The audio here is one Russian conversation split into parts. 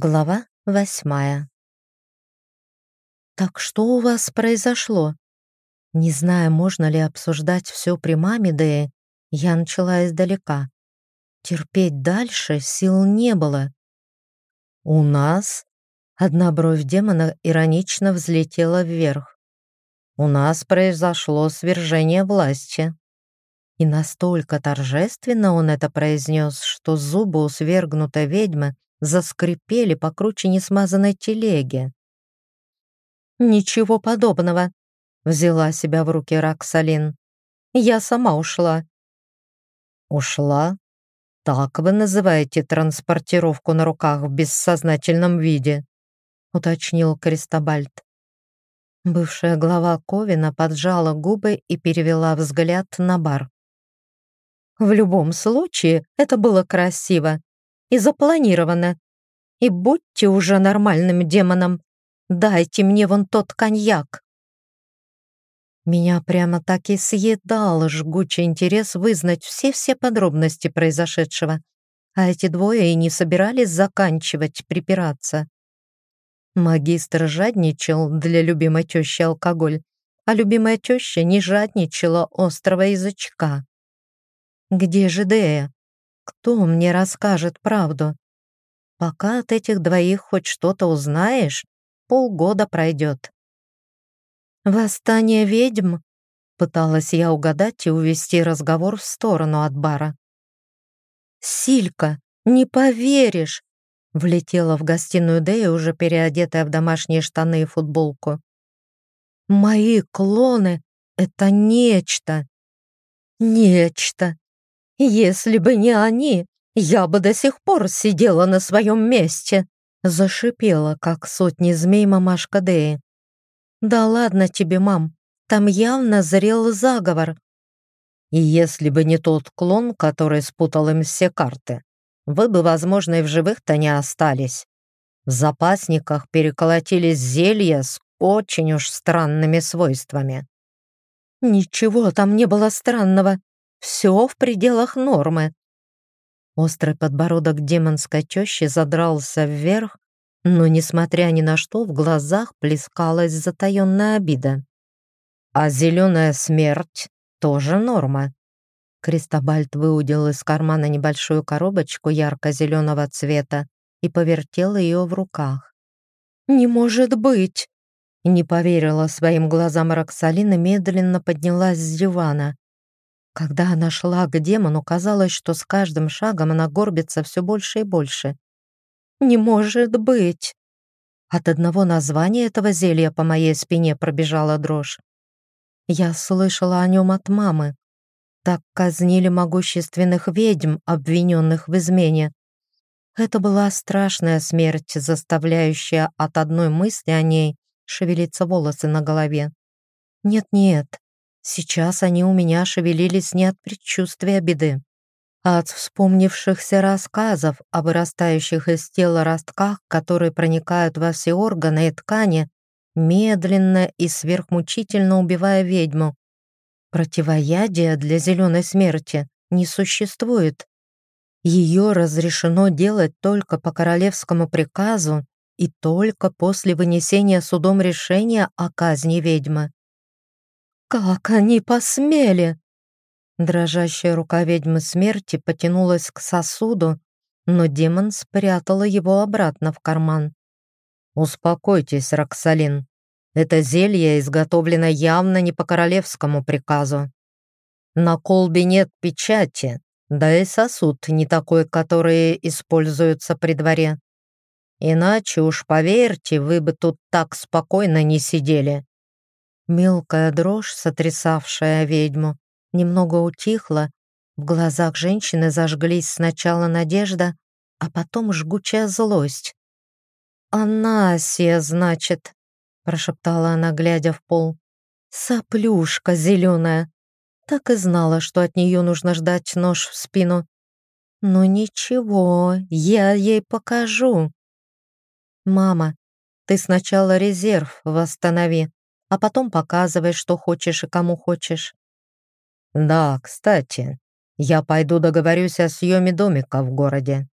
Глава восьмая. «Так что у вас произошло?» Не зная, можно ли обсуждать все при маме Дэи, я начала издалека. Терпеть дальше сил не было. «У нас?» Одна бровь демона иронично взлетела вверх. «У нас произошло свержение власти». И настолько торжественно он это произнес, что зубы у свергнутой ведьмы заскрипели покруче несмазанной телеги. «Ничего подобного», — взяла себя в руки Роксалин. «Я сама ушла». «Ушла? Так вы называете транспортировку на руках в бессознательном виде?» — уточнил Кристобальд. Бывшая глава Ковина поджала губы и перевела взгляд на бар. «В любом случае, это было красиво и запланировано. И будьте уже нормальным демоном. Дайте мне вон тот коньяк. Меня прямо так и съедал жгучий интерес вызнать все-все подробности произошедшего. А эти двое и не собирались заканчивать припираться. Магистр жадничал для любимой тещи алкоголь, а любимая теща не жадничала острого язычка. Где же Дея? Кто мне расскажет правду? Пока от этих двоих хоть что-то узнаешь, полгода пройдет. «Восстание ведьм?» — пыталась я угадать и увести разговор в сторону от бара. «Силька, не поверишь!» — влетела в гостиную Дэя, уже переодетая в домашние штаны и футболку. «Мои клоны — это нечто! Нечто! «Если бы не они, я бы до сих пор сидела на своем месте!» Зашипела, как сотни змей мамашка Деи. «Да ладно тебе, мам, там явно зрел заговор». «И если бы не тот клон, который спутал им все карты, вы бы, возможно, и в живых-то не остались. В запасниках переколотились зелья с очень уж странными свойствами». «Ничего там не было странного. Все в пределах нормы. Острый подбородок демонской тещи задрался вверх, но, несмотря ни на что, в глазах плескалась затаенная обида. «А зеленая смерть тоже норма». Кристобальд выудил из кармана небольшую коробочку ярко-зеленого цвета и повертел ее в руках. «Не может быть!» Не поверила своим глазам Роксалина, медленно поднялась с дивана. Когда она шла к демону, казалось, что с каждым шагом она горбится все больше и больше. «Не может быть!» От одного названия этого зелья по моей спине пробежала дрожь. Я слышала о нем от мамы. Так казнили могущественных ведьм, обвиненных в измене. Это была страшная смерть, заставляющая от одной мысли о ней шевелиться волосы на голове. Нет-нет, Сейчас они у меня шевелились не от предчувствия беды, а от вспомнившихся рассказов о вырастающих из тела ростках, которые проникают во все органы и ткани, медленно и сверхмучительно убивая ведьму. Противоядия для зеленой смерти не существует. Ее разрешено делать только по королевскому приказу и только после вынесения судом решения о казни ведьмы. «Как они посмели!» Дрожащая рука ведьмы смерти потянулась к сосуду, но демон спрятала его обратно в карман. «Успокойтесь, Роксалин. Это зелье изготовлено явно не по королевскому приказу. На колбе нет печати, да и сосуд не такой, который используется при дворе. Иначе уж, поверьте, вы бы тут так спокойно не сидели. Мелкая дрожь, сотрясавшая ведьму, немного утихла. В глазах женщины зажглись сначала надежда, а потом жгучая злость. «Анасия, значит», — прошептала она, глядя в пол. «Соплюшка зеленая». Так и знала, что от нее нужно ждать нож в спину. «Ну ничего, я ей покажу». «Мама, ты сначала резерв восстанови», а потом показывай, что хочешь и кому хочешь. Да, кстати, я пойду договорюсь о съеме домика в городе.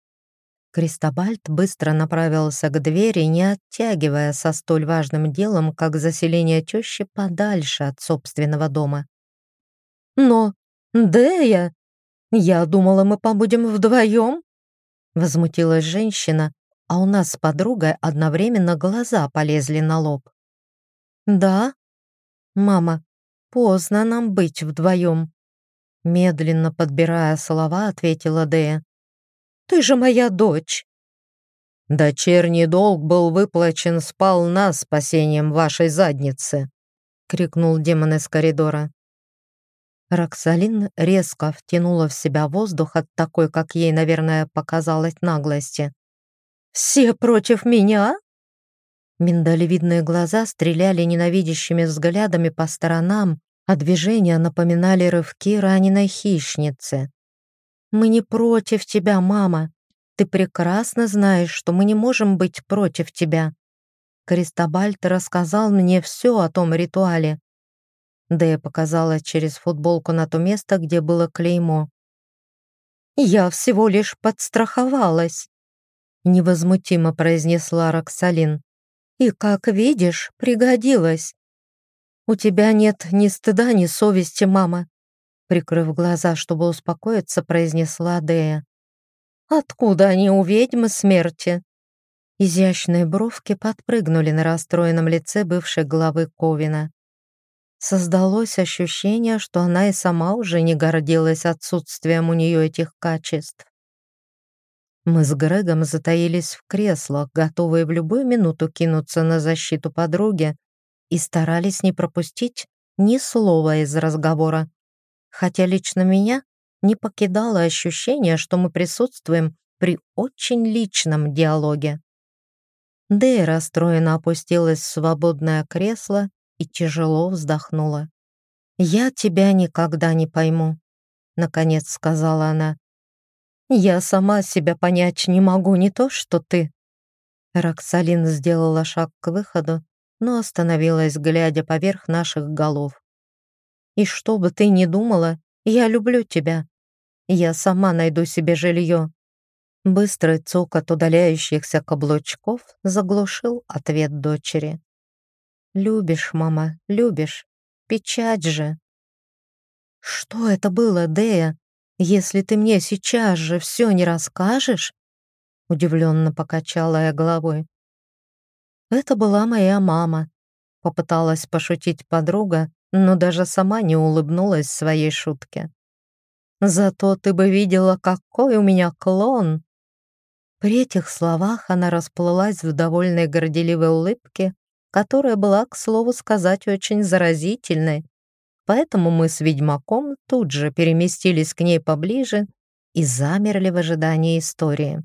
Кристобальд быстро направился к двери, не оттягивая со столь важным делом, как заселение тещи подальше от собственного дома. «Но, Дея, я думала, мы побудем вдвоем?» Возмутилась женщина, а у нас с подругой одновременно глаза полезли на лоб. «Да? Мама, поздно нам быть вдвоем», медленно подбирая слова, ответила Дея. Ты же моя дочь!» «Дочерний долг был выплачен сполна спасением вашей задницы!» — крикнул демон из коридора. Роксалин резко втянула в себя воздух от такой, как ей, наверное, показалось наглости. «Все против меня?» Миндалевидные глаза стреляли ненавидящими взглядами по сторонам, а движения напоминали рывки раненой хищницы. Мы не против тебя, мама. Ты прекрасно знаешь, что мы не можем быть против тебя. Кристобальд рассказал мне все о том ритуале. Дэя показала через футболку на то место, где было клеймо. «Я всего лишь подстраховалась», — невозмутимо произнесла Роксалин. «И, как видишь, пригодилась. У тебя нет ни стыда, ни совести, мама. Прикрыв глаза, чтобы успокоиться, произнесла Дея. «Откуда они у ведьмы смерти?» Изящные бровки подпрыгнули на расстроенном лице бывшей главы Ковина. Создалось ощущение, что она и сама уже не гордилась отсутствием у нее этих качеств. Мы с Грегом затаились в креслах, готовые в любую минуту кинуться на защиту подруги, и старались не пропустить ни слова из разговора хотя лично меня не покидало ощущение, что мы присутствуем при очень личном диалоге. Дэй расстроенно опустилась в свободное кресло и тяжело вздохнула. «Я тебя никогда не пойму», — наконец сказала она. «Я сама себя понять не могу, не то что ты». Роксалин сделала шаг к выходу, но остановилась, глядя поверх наших голов. И что бы ты ни думала, я люблю тебя. Я сама найду себе жилье». Быстрый цокот удаляющихся каблучков заглушил ответ дочери. «Любишь, мама, любишь. Печать же». «Что это было, Дея? Если ты мне сейчас же все не расскажешь?» Удивленно покачала я головой. «Это была моя мама», — попыталась пошутить подруга, но даже сама не улыбнулась своей шутке. «Зато ты бы видела, какой у меня клон!» При этих словах она расплылась в довольной горделивой улыбке, которая была, к слову сказать, очень заразительной. Поэтому мы с ведьмаком тут же переместились к ней поближе и замерли в ожидании истории.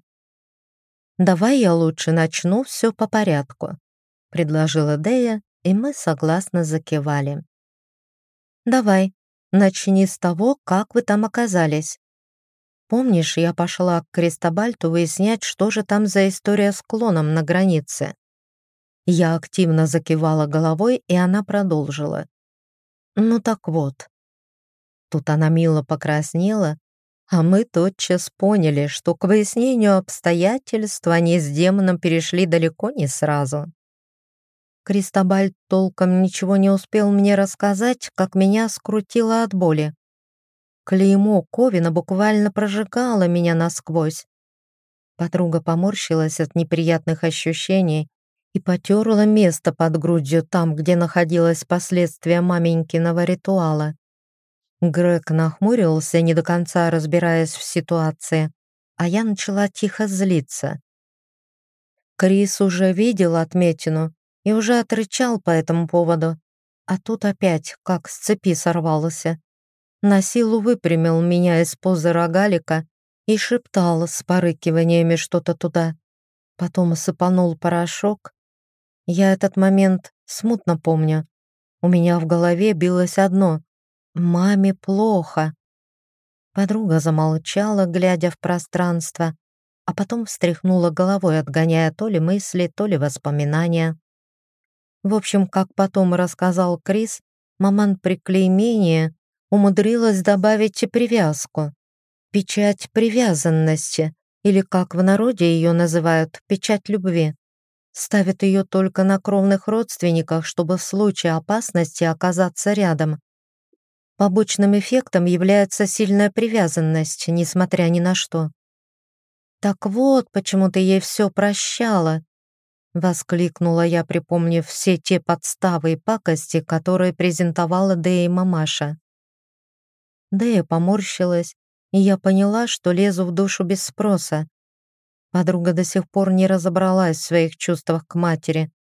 «Давай я лучше начну все по порядку», — предложила Дея, и мы согласно закивали. Давай, начни с того, как вы там оказались. Помнишь, я пошла к Крестобальту выяснять, что же там за история с клоном на границе? Я активно закивала головой, и она продолжила. Ну так вот. Тут она мило покраснела, а мы тотчас поняли, что к выяснению обстоятельств они с демоном перешли далеко не сразу. Кристобаль толком ничего не успел мне рассказать, как меня скрутило от боли. Клеймо Ковина буквально прожигало меня насквозь. Подруга поморщилась от неприятных ощущений и потерла место под грудью там, где находилось последствия маменькиного ритуала. Грег нахмурился, не до конца разбираясь в ситуации, а я начала тихо злиться. Крис уже видел отметину и уже отрычал по этому поводу. А тут опять, как с цепи сорвался. На силу выпрямил меня из позы рогалика и шептал с порыкиваниями что-то туда. Потом сыпанул порошок. Я этот момент смутно помню. У меня в голове билось одно — «Маме плохо». Подруга замолчала, глядя в пространство, а потом встряхнула головой, отгоняя то ли мысли, то ли воспоминания. В общем, как потом рассказал Крис, маман при клеймении умудрилась добавить и привязку. Печать привязанности или, как в народе ее называют, печать любви. Ставят ее только на кровных родственниках, чтобы в случае опасности оказаться рядом. Побочным эффектом является сильная привязанность, несмотря ни на что. «Так вот, почему ты ей все прощала!» Воскликнула я, припомнив все те подставы и пакости, которые презентовала Дэя мамаша. Дэя поморщилась, и я поняла, что лезу в душу без спроса. Подруга до сих пор не разобралась в своих чувствах к матери.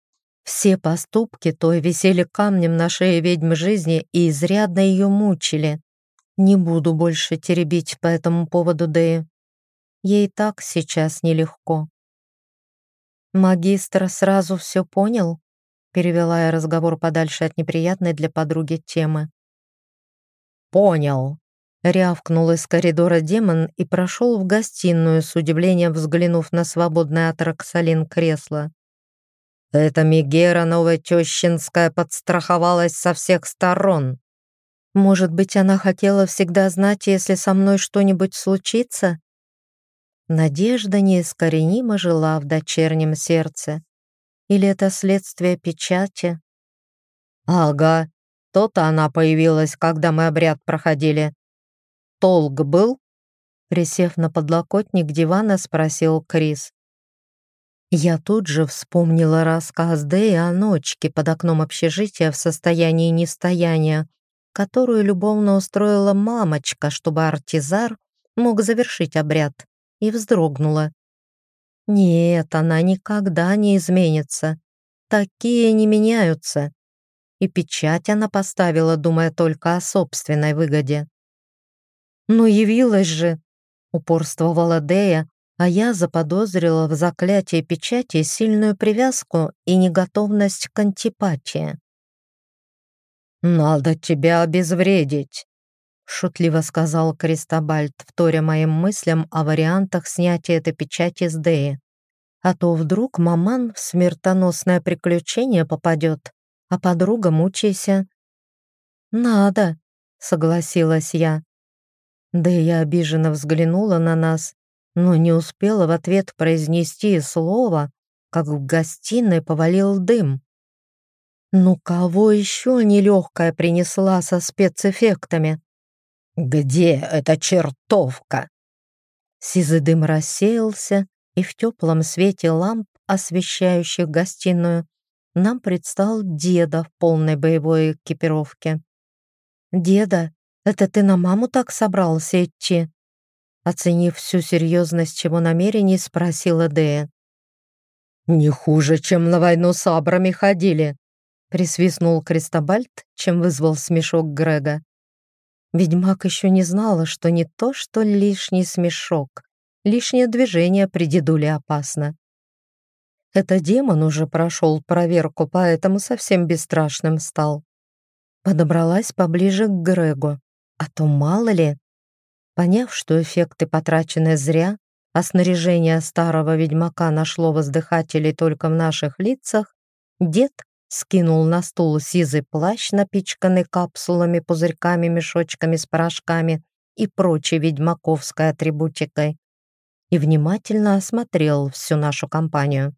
Все поступки той висели камнем на шее ведьмы жизни и изрядно ее мучили. Не буду больше теребить по этому поводу Дэю. Ей так сейчас нелегко. «Магистр сразу все понял?» Перевела я разговор подальше от неприятной для подруги темы. «Понял», — рявкнул из коридора демон и прошел в гостиную, с удивлением взглянув на свободное от Роксалин кресло. «Эта Мегера Новотещинская подстраховалась со всех сторон. Может быть, она хотела всегда знать, если со мной что-нибудь случится?» Надежда неискоренимо жила в дочернем сердце. Или это следствие печати? Ага, то-то она появилась, когда мы обряд проходили. Толк был? Присев на подлокотник дивана, спросил Крис. Я тут же вспомнила рассказ Дэи о ночке под окном общежития в состоянии нестояния, которую любовно устроила мамочка, чтобы артизар мог завершить обряд и вздрогнула. Нет, она никогда не изменится. Такие не меняются. И печать она поставила, думая только о собственной выгоде. «Ну, явилась же!» — упорствовала Дея, а я заподозрила в заклятии печати сильную привязку и неготовность к антипатии. «Надо тебя обезвредить!» шутливо сказал Кристобальд, вторя моим мыслям о вариантах снятия этой печати с Деи. А то вдруг маман в смертоносное приключение попадет, а подруга мучайся. «Надо», — согласилась я. Да я обиженно взглянула на нас, но не успела в ответ произнести слово, как в гостиной повалил дым. Ну кого еще нелегкая принесла со спецэффектами? «Где эта чертовка?» Сизый дым рассеялся, и в теплом свете ламп, освещающих гостиную, нам предстал деда в полной боевой экипировке. «Деда, это ты на маму так собрался идти?» Оценив всю серьезность его намерений, спросила Дея. «Не хуже, чем на войну с абрами ходили», присвистнул Кристобальд, чем вызвал смешок Грега. Ведьмак еще не знала, что не то, что лишний смешок, лишнее движение при дедуле опасно. Это демон уже прошел проверку, поэтому совсем бесстрашным стал. Подобралась поближе к Грегу, а то мало ли. Поняв, что эффекты потрачены зря, а снаряжение старого ведьмака нашло воздыхателей только в наших лицах, дед скинул на стул сизый плащ, напичканный капсулами, пузырьками, мешочками с порошками и прочей ведьмаковской атрибутикой, и внимательно осмотрел всю нашу компанию.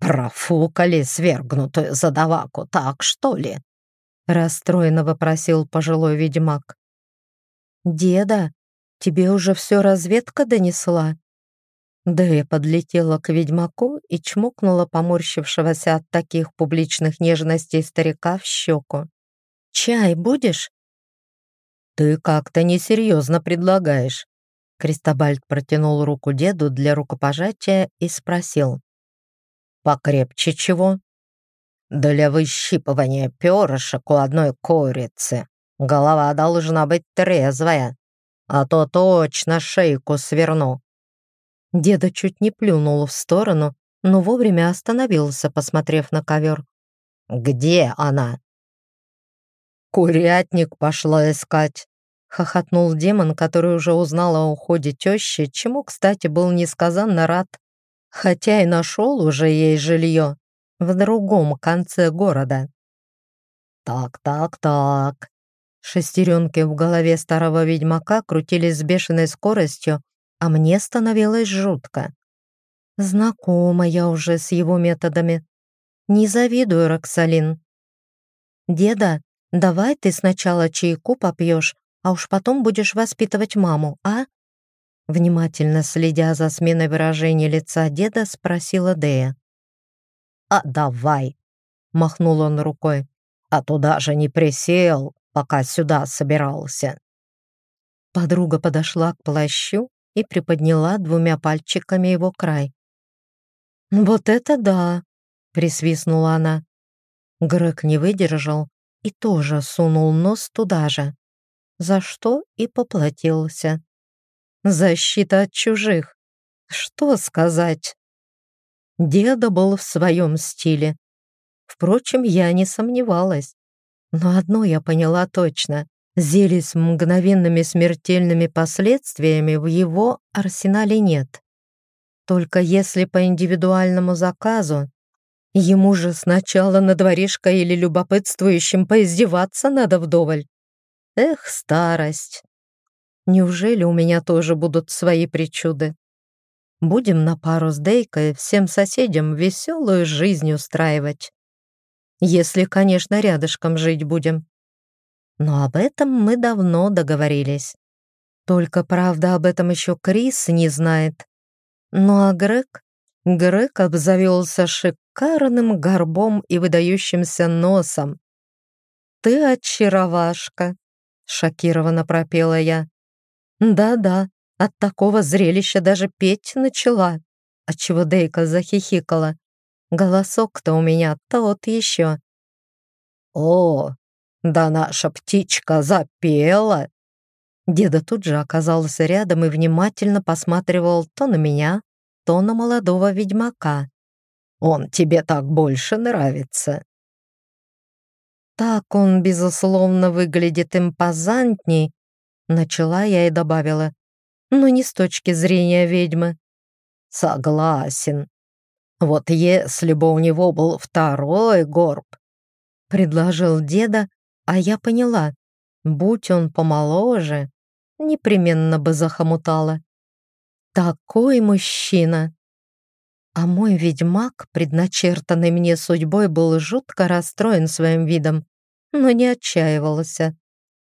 «Профукали свергнутую задаваку, так что ли?» Расстроенно вопросил пожилой ведьмак. «Деда, тебе уже все разведка донесла?» Дэя подлетела к ведьмаку и чмокнула поморщившегося от таких публичных нежностей старика в щеку. «Чай будешь?» «Ты как-то несерьезно предлагаешь». Кристобальд протянул руку деду для рукопожатия и спросил. «Покрепче чего?» «Для выщипывания перышек у одной курицы голова должна быть трезвая, а то точно шейку сверну». Деда чуть не плюнул в сторону, но вовремя остановился, посмотрев на ковер. «Где она?» «Курятник пошла искать», — хохотнул демон, который уже узнал о уходе тещи, чему, кстати, был несказанно рад, хотя и нашел уже ей жилье в другом конце города. «Так, так, так», Шестеренки в голове старого ведьмака крутились с бешеной скоростью, а мне становилось жутко. Знакома я уже с его методами. Не завидую, Роксалин. Деда, давай ты сначала чайку попьешь, а уж потом будешь воспитывать маму, а? Внимательно следя за сменой выражения лица деда, спросила Дея. «А давай!» — махнул он рукой. «А туда же не присел, пока сюда собирался». Подруга подошла к плащу и приподняла двумя пальчиками его край. «Вот это да!» — присвистнула она. Грег не выдержал и тоже сунул нос туда же, за что и поплатился. Защита от чужих. Что сказать? Деда был в своем стиле. Впрочем, я не сомневалась. Но одно я поняла точно. Зелий с мгновенными смертельными последствиями в его арсенале нет. Только если по индивидуальному заказу, ему же сначала на дворишко или любопытствующим поиздеваться надо вдоволь. Эх, старость! Неужели у меня тоже будут свои причуды? Будем на пару с Дейкой всем соседям веселую жизнь устраивать. Если, конечно, рядышком жить будем. Но об этом мы давно договорились. Только, правда, об этом еще Крис не знает. Ну а Грег? Грег обзавелся шикарным горбом и выдающимся носом. «Ты очаровашка», — шокированно пропела я. «Да-да, от такого зрелища даже петь начала, отчего Дейка захихикала. Голосок-то у меня тот еще. «О, да наша птичка запела!» Деда тут же оказался рядом и внимательно посматривал то на меня, то на молодого ведьмака. «Он тебе так больше нравится?» «Так он, безусловно, выглядит импозантней», начала я и добавила но не с точки зрения ведьмы. Согласен. Вот если бы у него был второй горб, предложил деда, а я поняла, будь он помоложе, непременно бы захомутала. Такой мужчина! А мой ведьмак, предначертанный мне судьбой, был жутко расстроен своим видом, но не отчаивался.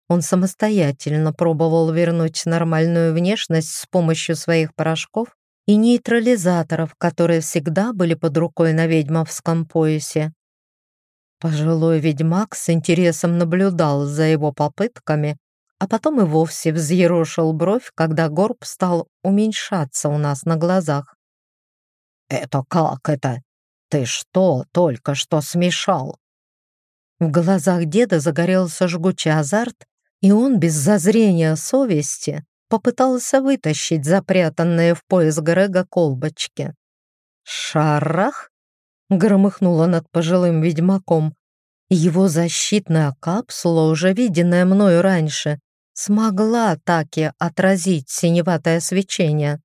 Он самостоятельно пробовал вернуть нормальную внешность с помощью своих порошков и нейтрализаторов, которые всегда были под рукой на ведьмовском поясе. Пожилой ведьмак с интересом наблюдал за его попытками, а потом и вовсе взъерошил бровь, когда горб стал уменьшаться у нас на глазах. «Это как это? Ты что только что смешал?» В глазах деда загорелся жгучий азарт, и он без зазрения совести попытался вытащить запрятанные в пояс Грега колбочки. «Шарах!» — громыхнуло над пожилым ведьмаком. Его защитная капсула, уже виденная мною раньше, смогла таки отразить синеватое свечение.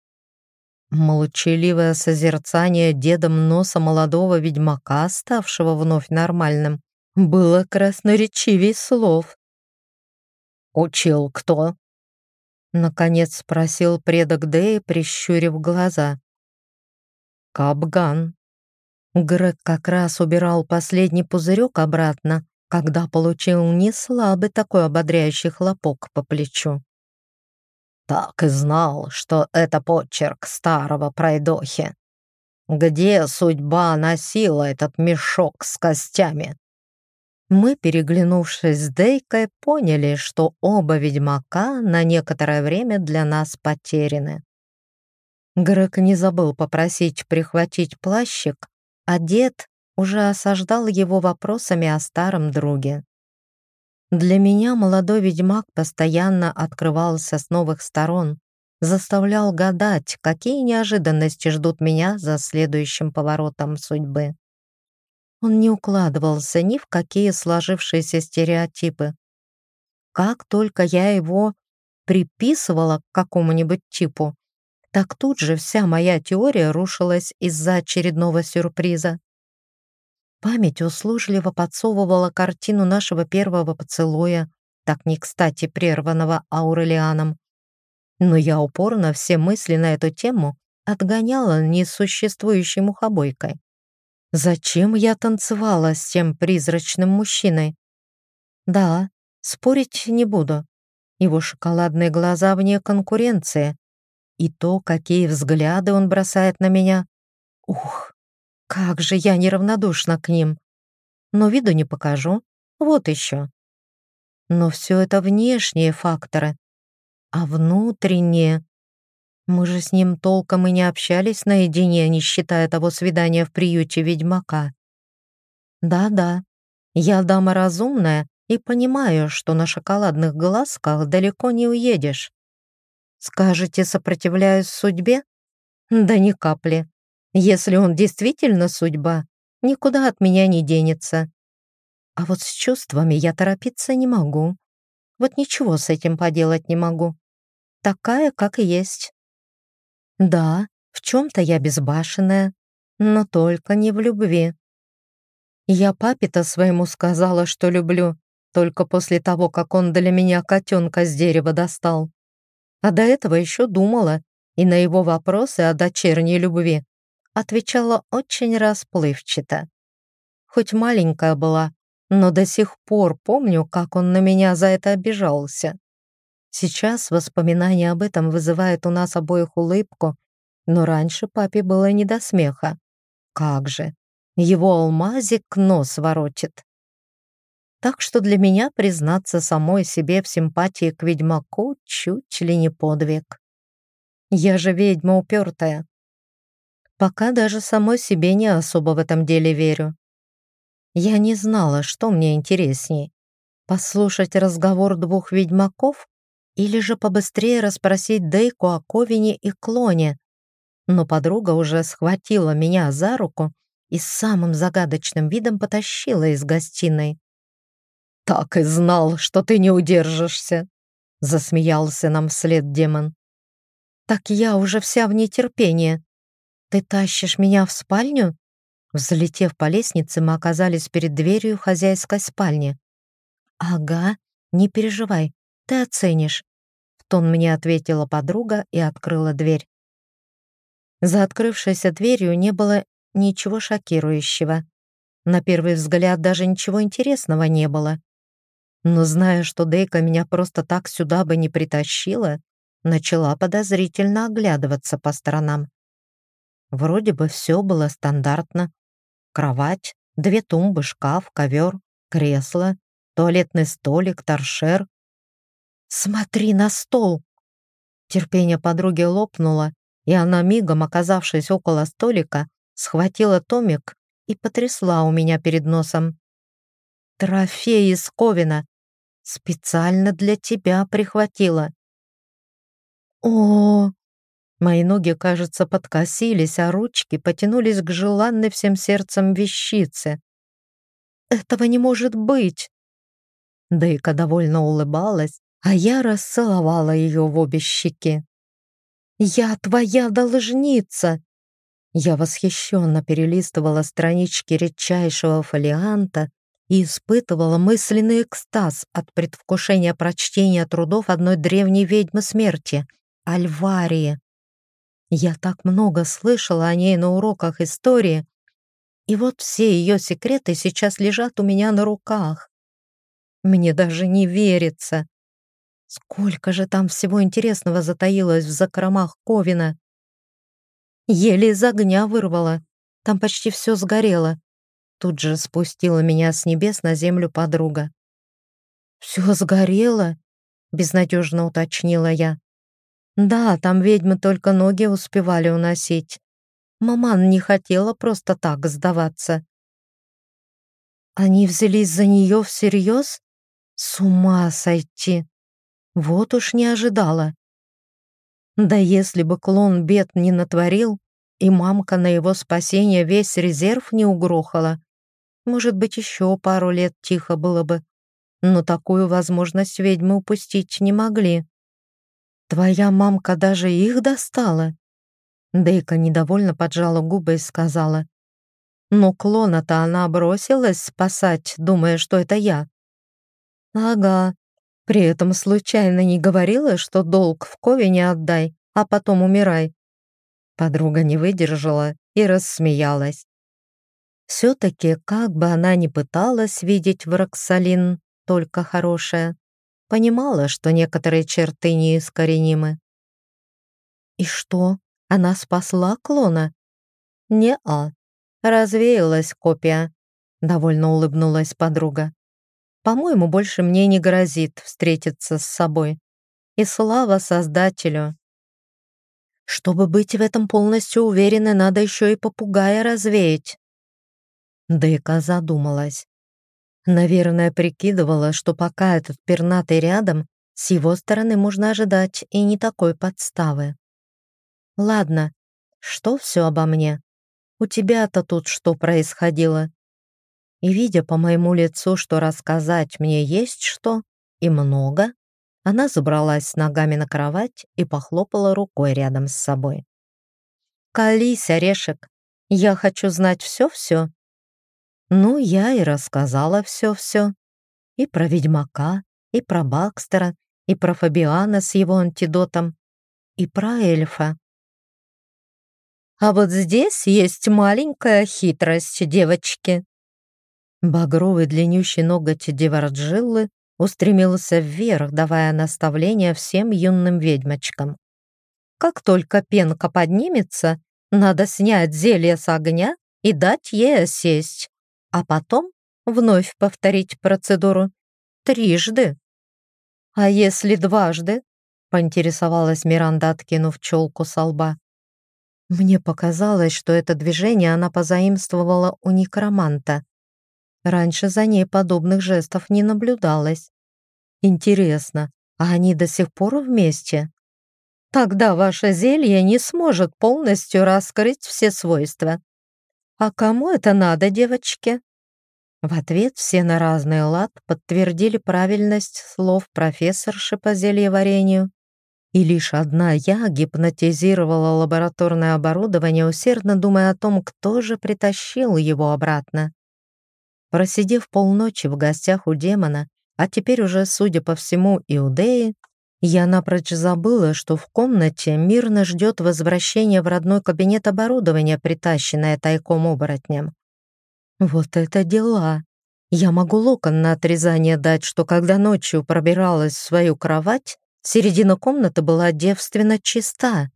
Молчаливое созерцание дедом носа молодого ведьмака, ставшего вновь нормальным, было красноречивей слов. «Учил кто?» Наконец спросил предок Дэи, прищурив глаза. «Капган». Грег как раз убирал последний пузырек обратно, когда получил неслабый такой ободряющий хлопок по плечу. «Так и знал, что это почерк старого пройдохи. Где судьба носила этот мешок с костями?» Мы, переглянувшись с Дейкой, поняли, что оба ведьмака на некоторое время для нас потеряны. Грег не забыл попросить прихватить плащик, а дед уже осаждал его вопросами о старом друге. Для меня молодой ведьмак постоянно открывался с новых сторон, заставлял гадать, какие неожиданности ждут меня за следующим поворотом судьбы. Он не укладывался ни в какие сложившиеся стереотипы. Как только я его приписывала к какому-нибудь типу, так тут же вся моя теория рушилась из-за очередного сюрприза. Память услужливо подсовывала картину нашего первого поцелуя, так не кстати прерванного Аурелианом. Но я упорно все мысли на эту тему отгоняла несуществующей мухобойкой. Зачем я танцевала с тем призрачным мужчиной? Да, спорить не буду. Его шоколадные глаза вне конкуренции. И то, какие взгляды он бросает на меня. Ух, как же я неравнодушна к ним. Но виду не покажу. Вот еще. Но все это внешние факторы. А внутренние... Мы же с ним толком и не общались наедине, не считая того свидания в приюте ведьмака. Да-да, я дама разумная и понимаю, что на шоколадных глазках далеко не уедешь. Скажете, сопротивляюсь судьбе? Да ни капли. Если он действительно судьба, никуда от меня не денется. А вот с чувствами я торопиться не могу. Вот ничего с этим поделать не могу. Такая, как и есть. Да, в чем-то я безбашенная, но только не в любви. Я папе-то своему сказала, что люблю, только после того, как он для меня котенка с дерева достал. А до этого еще думала, и на его вопросы о дочерней любви отвечала очень расплывчато. Хоть маленькая была, но до сих пор помню, как он на меня за это обижался. Сейчас воспоминания об этом вызывают у нас обоих улыбку, но раньше папе было не до смеха. Как же, его алмазик нос воротит. Так что для меня признаться самой себе в симпатии к ведьмаку чуть ли не подвиг. Я же ведьма упертая. Пока даже самой себе не особо в этом деле верю. Я не знала, что мне интересней. Послушать разговор двух ведьмаков или же побыстрее расспросить Дейку о Ковине и Клоне. Но подруга уже схватила меня за руку и с самым загадочным видом потащила из гостиной. «Так и знал, что ты не удержишься!» — засмеялся нам вслед демон. «Так я уже вся в нетерпении. Ты тащишь меня в спальню?» Взлетев по лестнице, мы оказались перед дверью хозяйской спальни. «Ага, не переживай, ты оценишь», — в тон мне ответила подруга и открыла дверь. За открывшейся дверью не было ничего шокирующего. На первый взгляд даже ничего интересного не было. Но зная, что Дейка меня просто так сюда бы не притащила, начала подозрительно оглядываться по сторонам. Вроде бы все было стандартно. Кровать, две тумбы, шкаф, ковер, кресло, туалетный столик, торшер. «Смотри на стол!» Терпение подруги лопнуло, и она, мигом оказавшись около столика, схватила томик и потрясла у меня перед носом. «Трофей из Ковина! Специально для тебя прихватила!» «О!» Мои ноги, кажется, подкосились, а ручки потянулись к желанной всем сердцем вещице. «Этого не может быть!» Дейка довольно улыбалась, а я расцеловала ее в обе щеки. «Я твоя должница!» Я восхищенно перелистывала странички редчайшего фолианта и испытывала мысленный экстаз от предвкушения прочтения трудов одной древней ведьмы смерти — Альварии. Я так много слышала о ней на уроках истории, и вот все ее секреты сейчас лежат у меня на руках. Мне даже не верится. Сколько же там всего интересного затаилось в закромах Ковина. Еле из огня вырвала. Там почти все сгорело. Тут же спустила меня с небес на землю подруга. «Все сгорело?» — безнадежно уточнила я. «Да, там ведьмы только ноги успевали уносить. Маман не хотела просто так сдаваться». «Они взялись за нее всерьез? С ума сойти!» Вот уж не ожидала. Да если бы клон бед не натворил, и мамка на его спасение весь резерв не угрохала, может быть, еще пару лет тихо было бы. Но такую возможность ведьмы упустить не могли. «Твоя мамка даже их достала?» Дейка недовольно поджала губы и сказала. «Но клона-то она бросилась спасать, думая, что это я». «Ага, При этом случайно не говорила, что долг в Кове не отдай, а потом умирай. Подруга не выдержала и рассмеялась. Все-таки, как бы она ни пыталась видеть в Роксалин только хорошее, понимала, что некоторые черты неискоренимы. И что, она спасла клона? Не-а, развеялась копия, довольно улыбнулась подруга. По-моему, больше мне не грозит встретиться с собой. И слава Создателю. Чтобы быть в этом полностью уверенной, надо еще и попугая развеять. Дейка задумалась. Наверное, прикидывала, что пока этот пернатый рядом, с его стороны можно ожидать и не такой подставы. Ладно, что все обо мне? У тебя-то тут что происходило? И видя по моему лицу, что рассказать мне есть что, и много, она забралась с ногами на кровать и похлопала рукой рядом с собой. «Колись, орешек, я хочу знать все-все». Ну, я и рассказала все-все. И про ведьмака, и про Бакстера, и про Фабиана с его антидотом, и про эльфа. А вот здесь есть маленькая хитрость, девочки. Багровый длиннющий ноготь Деварджилы устремился вверх, давая наставления всем юным ведьмочкам. Как только пенка поднимется, надо снять зелье с огня и дать ей осесть, а потом вновь повторить процедуру трижды. «А если дважды?» — поинтересовалась Миранда, откинув челку со лба. Мне показалось, что это движение она позаимствовала у некроманта. Раньше за ней подобных жестов не наблюдалось. Интересно, а они до сих пор вместе? Тогда ваше зелье не сможет полностью раскрыть все свойства. А кому это надо, девочки? В ответ все на разный лад подтвердили правильность слов профессорши по зельеварению и лишь одна я гипнотизировала лабораторное оборудование, усердно думая о том, кто же притащил его обратно. Просидев полночи в гостях у демона, а теперь уже, судя по всему, иудеи, я напрочь забыла, что в комнате мирно ждет возвращение в родной кабинет оборудования, притащенное тайком оборотнем. Вот это дела! Я могу локон на отрезание дать, что когда ночью пробиралась в свою кровать, Середина комнаты была девственно чиста.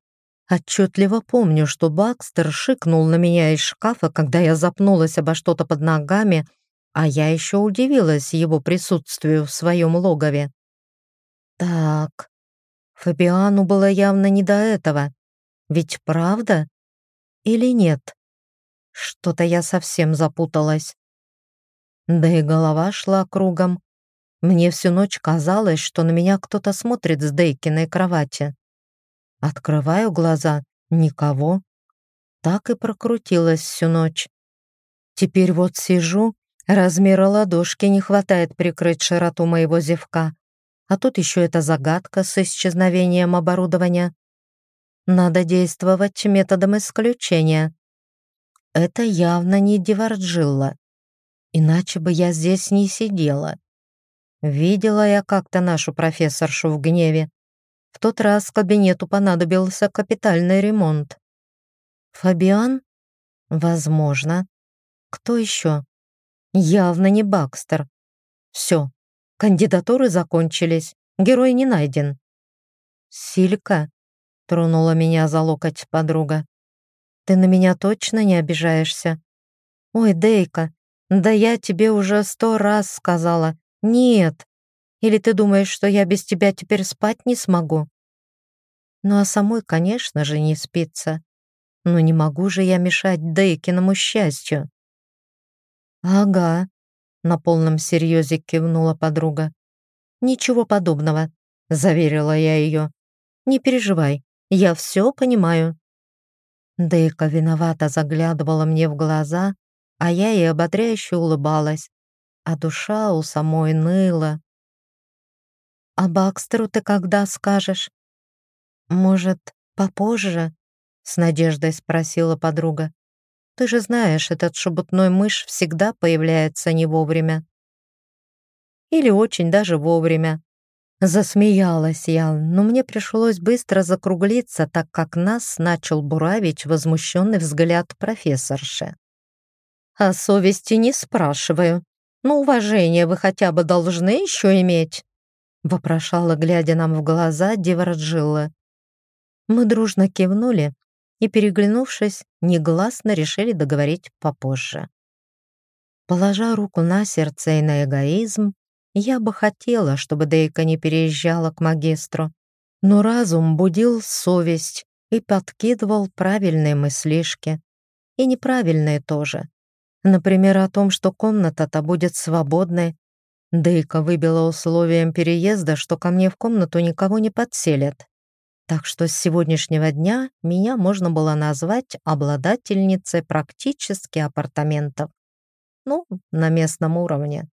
Отчетливо помню, что Бакстер шикнул на меня из шкафа, когда я запнулась обо что-то под ногами, а я еще удивилась его присутствию в своем логове. Так, Фабиану было явно не до этого. Ведь правда? Или нет? Что-то я совсем запуталась. Да и голова шла кругом. Мне всю ночь казалось, что на меня кто-то смотрит с Дейкиной кровати. Открываю глаза — никого. Так и прокрутилась всю ночь. Теперь вот сижу, размера ладошки не хватает прикрыть широту моего зевка. А тут еще эта загадка с исчезновением оборудования. Надо действовать методом исключения. Это явно не Деварджилла. Иначе бы я здесь не сидела. Видела я как-то нашу профессоршу в гневе. В тот раз кабинету понадобился капитальный ремонт. Фабиан? Возможно. Кто еще? Явно не Бакстер. Все, кандидатуры закончились, герой не найден. Силька, тронула меня за локоть подруга. Ты на меня точно не обижаешься? Ой, Дейка, да я тебе уже сто раз сказала, «Нет. Или ты думаешь, что я без тебя теперь спать не смогу?» Ну а самой, конечно же, не спится. Но не могу же я мешать Дейкиному счастью. «Ага», — на полном серьезе кивнула подруга. «Ничего подобного», — заверила я ее. «Не переживай, я все понимаю». Дейка виновато заглядывала мне в глаза, а я ей ободряюще улыбалась, а душа у самой ныла. «А Бакстеру ты когда скажешь?» «Может, попозже?» — с надеждой спросила подруга. «Ты же знаешь, этот шебутной мышь всегда появляется не вовремя». «Или очень даже вовремя», Засмеялась я, но мне пришлось быстро закруглиться, так как нас начал буравить возмущенный взгляд профессорши. «О совести не спрашиваю, но уважение вы хотя бы должны еще иметь?» вопрошала, глядя нам в глаза, Дева Раджилла. Мы дружно кивнули и, переглянувшись, негласно решили договорить попозже. Положа руку на сердце и на эгоизм, я бы хотела, чтобы Дейка не переезжала к магистру, но разум будил совесть и подкидывал правильные мыслишки. И неправильные тоже. Например, о том, что комната-то будет свободной. Дейка выбила условием переезда, что ко мне в комнату никого не подселят. Так что с сегодняшнего дня меня можно было назвать обладательницей практически апартаментов. Ну, на местном уровне.